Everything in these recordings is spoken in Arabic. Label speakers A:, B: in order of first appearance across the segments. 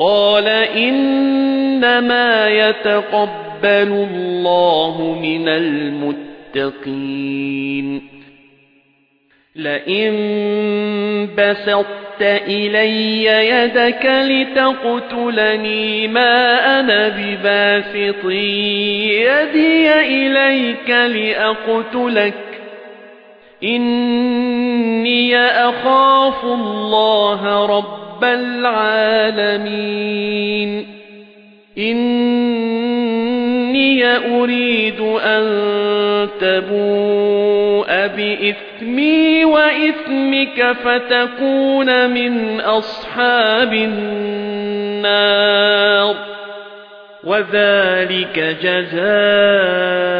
A: قال إنما يتقبل الله من المتقين لئن بسطت إلي يدك لتقتلني ما أنا بباسط يدي إليك لأقتلك إني أخاف الله رب العالمين إني أريد أن تبوء بإثمي وإثمك فتكون من أصحاب النار وذلك جزاء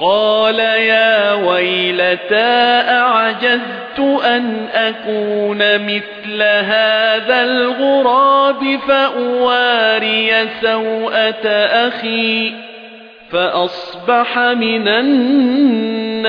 A: قال يا ويلتى أعجزت أن أكون مثل هذا الغراب فأواري سوءة أخي فأصبح من النادمين